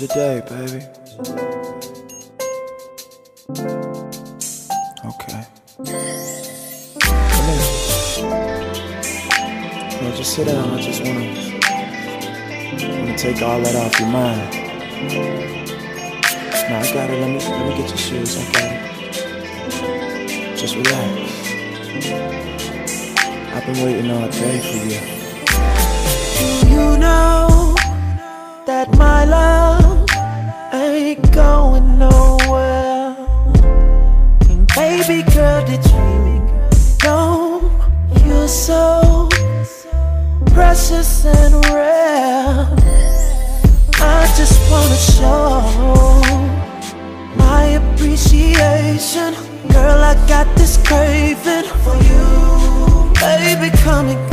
your day, baby? Okay. Come. No, just sit down. I just wanna, wanna take all that off your mind. Now I got it. Let me, let me get your shoes. I got it. Just relax. I've been waiting all day for you. Do you know that my love baby girl, did you know you're so precious and rare? I just wanna show my appreciation. Girl, I got this craving for you. Baby, come and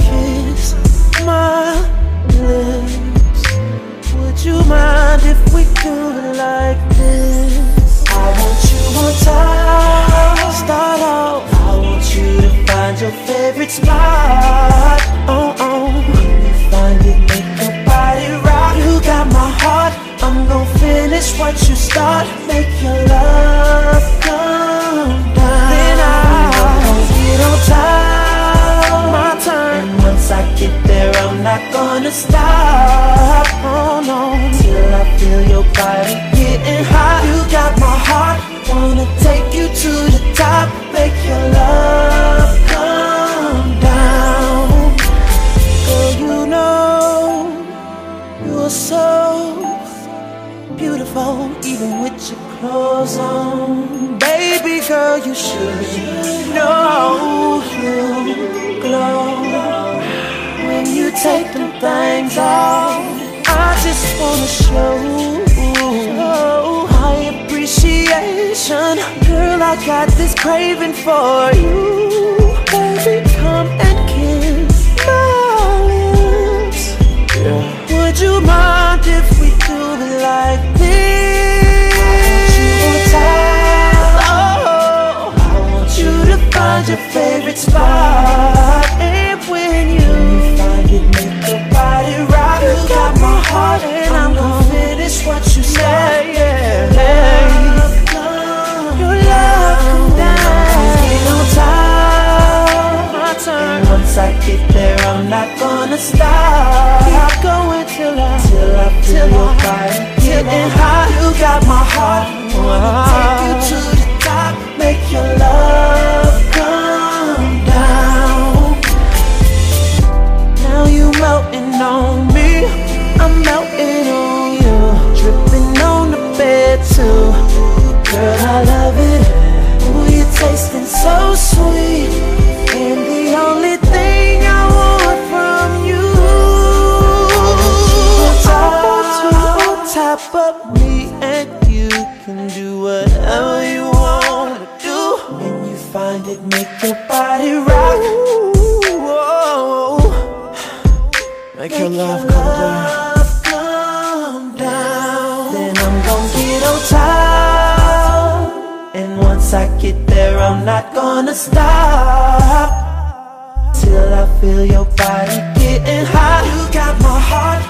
not gonna stop. Oh no. Till I feel your body getting hot. You got my heart. Wanna take you to the top. Make your love come down. Girl, you know you're so beautiful, even with your clothes on. Baby girl, you should know take them things off. I just wanna show my appreciation. Girl, I got this craving for you. Baby, come and kiss my lips. Yeah. Would you mind if we do it like this? Oh, I want you to find your favorite spot. Once I get there, I'm not gonna stop. Keep going till I till I feel your body getting hot. You got my heart. Wanna take you to the top. Make your love come down. Now you melting on it, make your body rock. Make your love come down. come down. Then I'm gonna get on top. And once I get there, I'm not gonna stop. Till I feel your body getting hot. You got my heart,